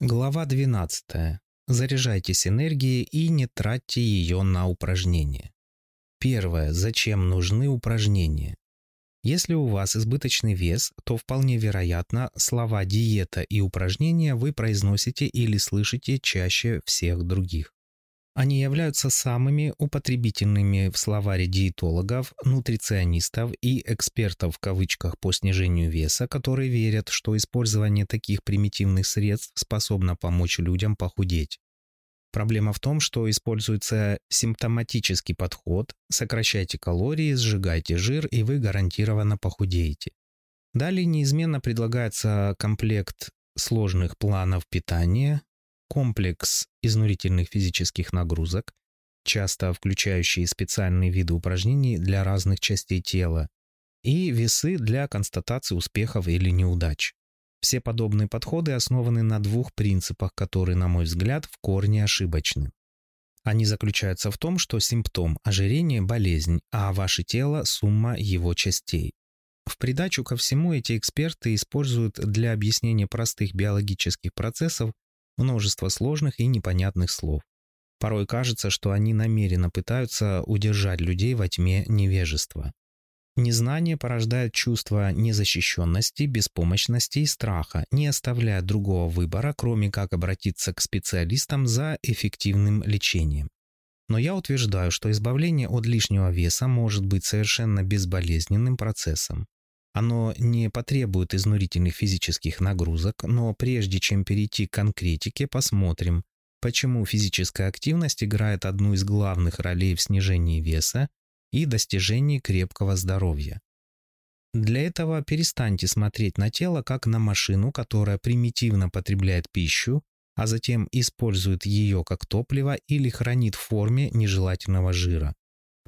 Глава 12. Заряжайтесь энергией и не тратьте ее на упражнения. Первое. Зачем нужны упражнения? Если у вас избыточный вес, то вполне вероятно, слова «диета» и «упражнения» вы произносите или слышите чаще всех других. Они являются самыми употребительными в словаре диетологов, нутриционистов и экспертов в кавычках по снижению веса, которые верят, что использование таких примитивных средств способно помочь людям похудеть. Проблема в том, что используется симптоматический подход «сокращайте калории, сжигайте жир, и вы гарантированно похудеете». Далее неизменно предлагается комплект сложных планов питания, Комплекс изнурительных физических нагрузок, часто включающие специальные виды упражнений для разных частей тела, и весы для констатации успехов или неудач. Все подобные подходы основаны на двух принципах, которые, на мой взгляд, в корне ошибочны. Они заключаются в том, что симптом ожирения – болезнь, а ваше тело – сумма его частей. В придачу ко всему эти эксперты используют для объяснения простых биологических процессов множество сложных и непонятных слов. Порой кажется, что они намеренно пытаются удержать людей во тьме невежества. Незнание порождает чувство незащищенности, беспомощности и страха, не оставляя другого выбора, кроме как обратиться к специалистам за эффективным лечением. Но я утверждаю, что избавление от лишнего веса может быть совершенно безболезненным процессом. Оно не потребует изнурительных физических нагрузок, но прежде чем перейти к конкретике, посмотрим, почему физическая активность играет одну из главных ролей в снижении веса и достижении крепкого здоровья. Для этого перестаньте смотреть на тело как на машину, которая примитивно потребляет пищу, а затем использует ее как топливо или хранит в форме нежелательного жира.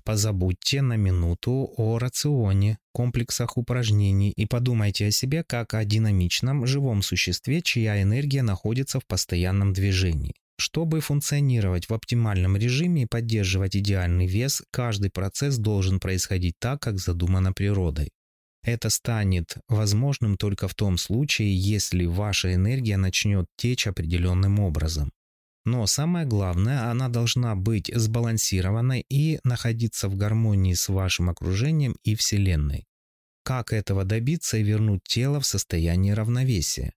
Позабудьте на минуту о рационе, комплексах упражнений и подумайте о себе как о динамичном, живом существе, чья энергия находится в постоянном движении. Чтобы функционировать в оптимальном режиме и поддерживать идеальный вес, каждый процесс должен происходить так, как задумано природой. Это станет возможным только в том случае, если ваша энергия начнет течь определенным образом. Но самое главное, она должна быть сбалансированной и находиться в гармонии с вашим окружением и Вселенной. Как этого добиться и вернуть тело в состояние равновесия?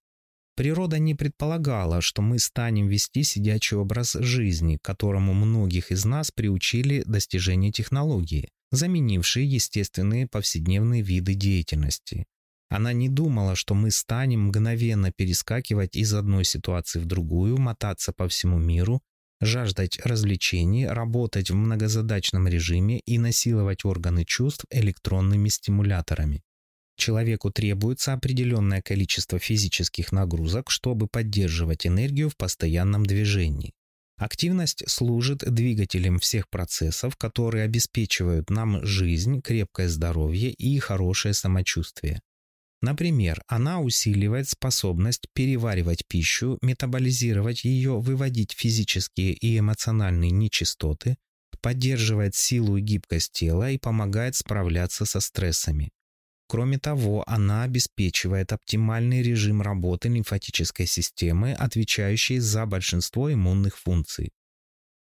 Природа не предполагала, что мы станем вести сидячий образ жизни, которому многих из нас приучили достижение технологии, заменившие естественные повседневные виды деятельности. Она не думала, что мы станем мгновенно перескакивать из одной ситуации в другую, мотаться по всему миру, жаждать развлечений, работать в многозадачном режиме и насиловать органы чувств электронными стимуляторами. Человеку требуется определенное количество физических нагрузок, чтобы поддерживать энергию в постоянном движении. Активность служит двигателем всех процессов, которые обеспечивают нам жизнь, крепкое здоровье и хорошее самочувствие. Например, она усиливает способность переваривать пищу, метаболизировать ее, выводить физические и эмоциональные нечистоты, поддерживает силу и гибкость тела и помогает справляться со стрессами. Кроме того, она обеспечивает оптимальный режим работы лимфатической системы, отвечающей за большинство иммунных функций.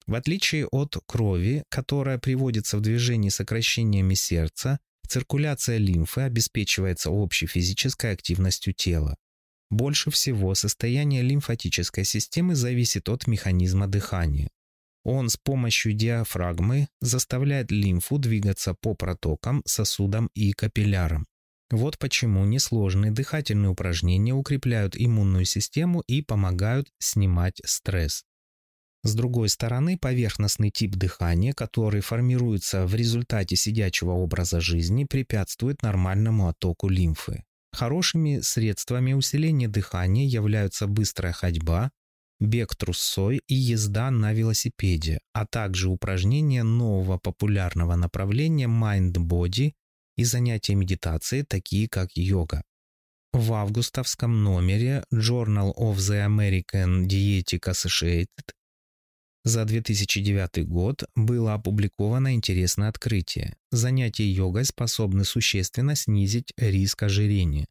В отличие от крови, которая приводится в движение сокращениями сердца, Циркуляция лимфы обеспечивается общей физической активностью тела. Больше всего состояние лимфатической системы зависит от механизма дыхания. Он с помощью диафрагмы заставляет лимфу двигаться по протокам, сосудам и капиллярам. Вот почему несложные дыхательные упражнения укрепляют иммунную систему и помогают снимать стресс. С другой стороны, поверхностный тип дыхания, который формируется в результате сидячего образа жизни, препятствует нормальному оттоку лимфы. Хорошими средствами усиления дыхания являются быстрая ходьба, бег трусой и езда на велосипеде, а также упражнения нового популярного направления mind-body и занятия медитации, такие как йога. В августовском номере Journal of the American Dietic Associated за 2009 год было опубликовано интересное открытие. Занятия йогой способны существенно снизить риск ожирения.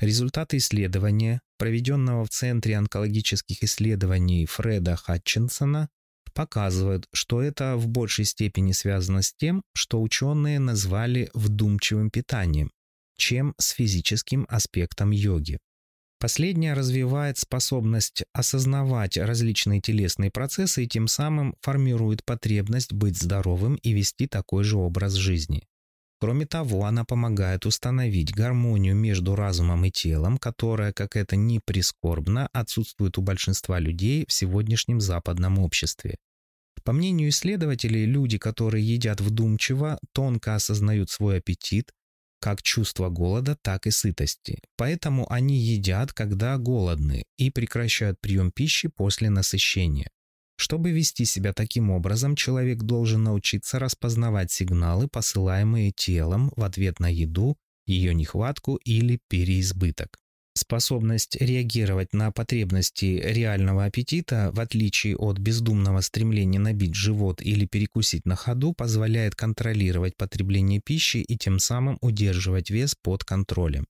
Результаты исследования, проведенного в Центре онкологических исследований Фреда Хатчинсона, показывают, что это в большей степени связано с тем, что ученые назвали вдумчивым питанием, чем с физическим аспектом йоги. Последняя развивает способность осознавать различные телесные процессы и тем самым формирует потребность быть здоровым и вести такой же образ жизни. Кроме того, она помогает установить гармонию между разумом и телом, которая, как это ни прискорбно, отсутствует у большинства людей в сегодняшнем западном обществе. По мнению исследователей, люди, которые едят вдумчиво, тонко осознают свой аппетит, как чувство голода, так и сытости. Поэтому они едят, когда голодны, и прекращают прием пищи после насыщения. Чтобы вести себя таким образом, человек должен научиться распознавать сигналы, посылаемые телом в ответ на еду, ее нехватку или переизбыток. Способность реагировать на потребности реального аппетита, в отличие от бездумного стремления набить живот или перекусить на ходу, позволяет контролировать потребление пищи и тем самым удерживать вес под контролем.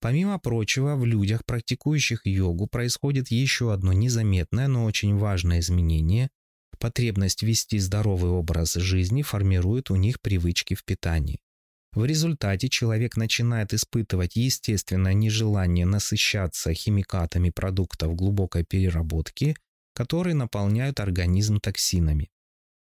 Помимо прочего, в людях, практикующих йогу, происходит еще одно незаметное, но очень важное изменение. Потребность вести здоровый образ жизни формирует у них привычки в питании. В результате человек начинает испытывать естественное нежелание насыщаться химикатами продуктов глубокой переработки, которые наполняют организм токсинами.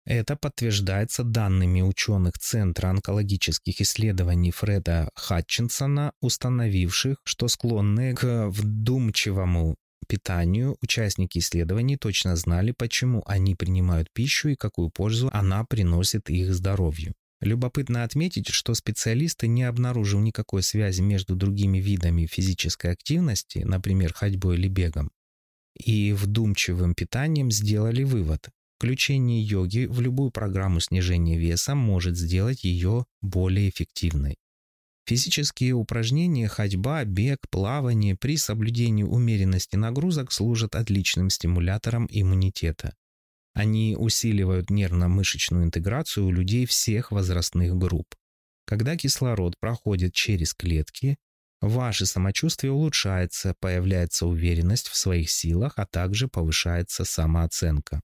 Это подтверждается данными ученых Центра онкологических исследований Фреда Хатчинсона, установивших, что склонные к вдумчивому питанию участники исследований точно знали, почему они принимают пищу и какую пользу она приносит их здоровью. Любопытно отметить, что специалисты не обнаружил никакой связи между другими видами физической активности, например, ходьбой или бегом, и вдумчивым питанием сделали вывод. Включение йоги в любую программу снижения веса может сделать ее более эффективной. Физические упражнения, ходьба, бег, плавание при соблюдении умеренности нагрузок служат отличным стимулятором иммунитета. Они усиливают нервно-мышечную интеграцию у людей всех возрастных групп. Когда кислород проходит через клетки, ваше самочувствие улучшается, появляется уверенность в своих силах, а также повышается самооценка.